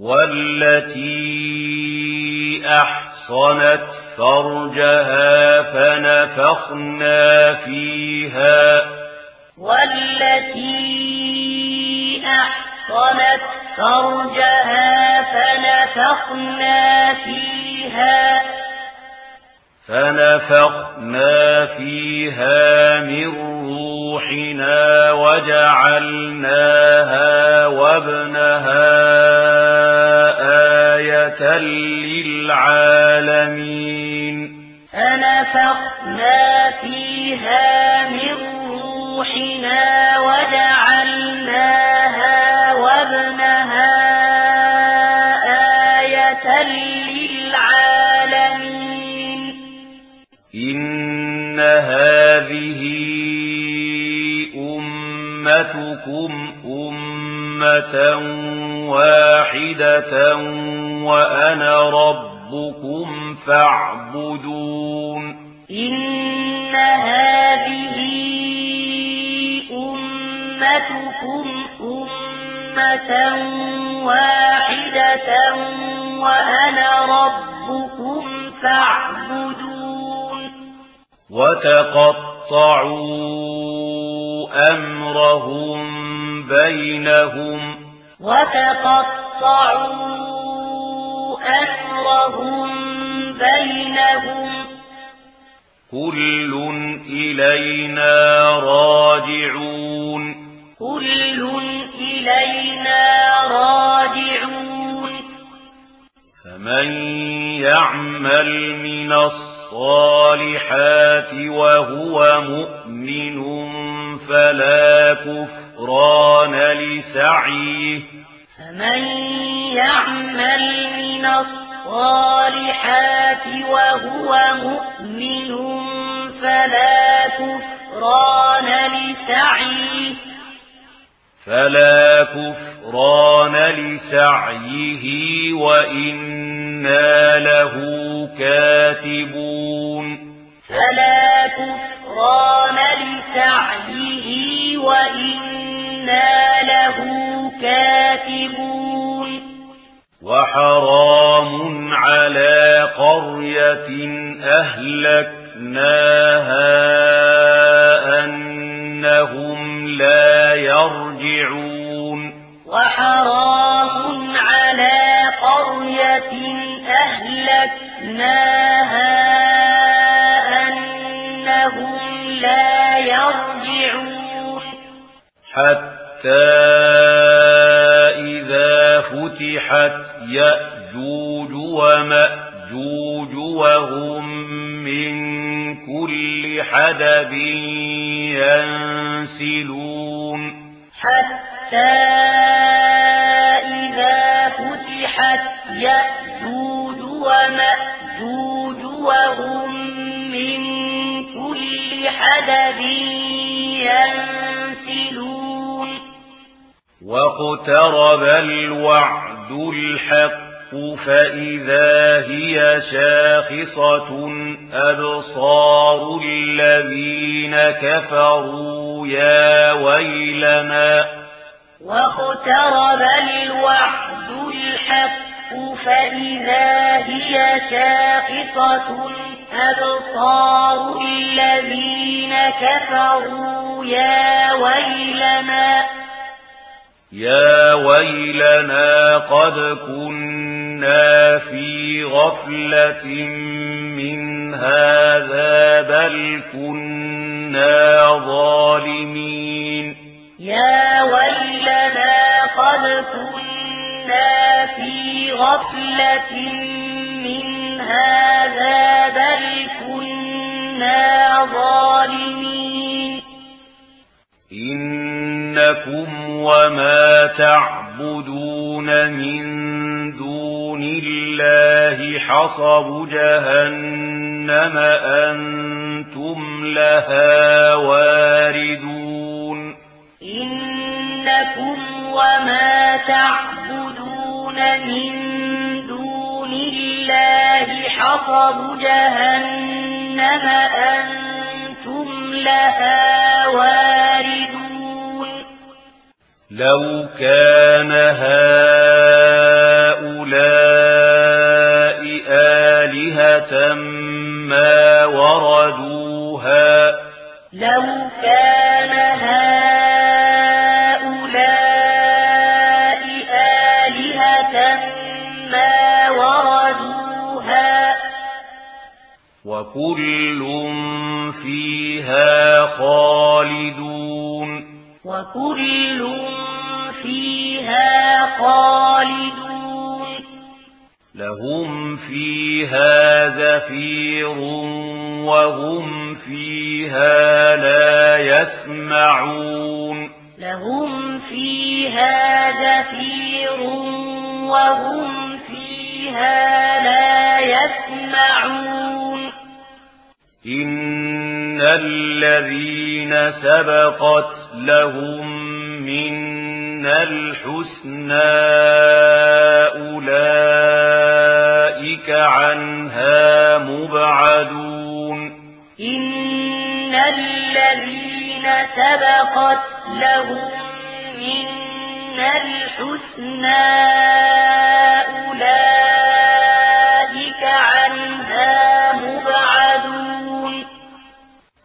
والتي أحصنت فرجها فنفخنا فيها. والتي أحصنت فرجها فنفخنا فيها. فنفخنا فيها من روحنا وجعلناها رحمة للعالمين فنفخنا فيها من روحنا وجعلناها وابنها آية للعالمين. إن هذه أمتكم أمة واحدة وأنا ربكم فاعبدون. إن هذه أمتكم أمة واحدة وأنا ربكم فاعبدون. وتقطعوا أمرهم بينهم. وتقطعوا أمرهم بينهم. كل إلينا راجعون كل إلينا راجعون. فمن يعمل من الصالحات وهو مؤمن فلا كفران لسعيه. فمن يعمل من الصالحات وهو مؤمن فلا كفران لسعيه فلا كفران لسعيه وإنا له كاتبون. فلا كفران لسعيه وحرام على قرية أهلكناها أنهم لا يرجعون. وحرام على قرية أهلكناها أنهم لا يرجعون. حتى فتحت يأجوج ومأجوج وهم من كل حدب ينسلون حتى إذا فتحت يأجوج ومأجوج وهم من كل حدب ينسلون وَقَتَرَبَ الوعد الحق فإذا هي شاخصة أبصار الذين كفروا يا ويلنا وَقَتَرَبَ الوعد الحق فإذا هي شاخصة أبصار الذين كفروا يا ويلنا يا ويلنا قد كنا في غفلة من هذا بل كنا ظالمين. يا ويلنا قد كنا في غفلة من هذا بل كنا ظالمين. بَيْنَكُمْ وما تعبدون من دون الله حصب جهنم أنتم لها واردون إنكم وما تعبدون من دون الله حصب جهنم أنتم لها واردون لو كان هؤلاء آلهة ما وردوها. لو كان هؤلاء آلهة ما وردوها. وكل فيها خالدون. وكل فيها خالدون لهم فيها زفير وهم فيها لا يسمعون لهم فيها زفير وهم فيها لا يسمعون إن الذين سبقت لهم منا الحسنى أولئك عنها مبعدون إن الذين سبقت لهم منا الحسنى أولئك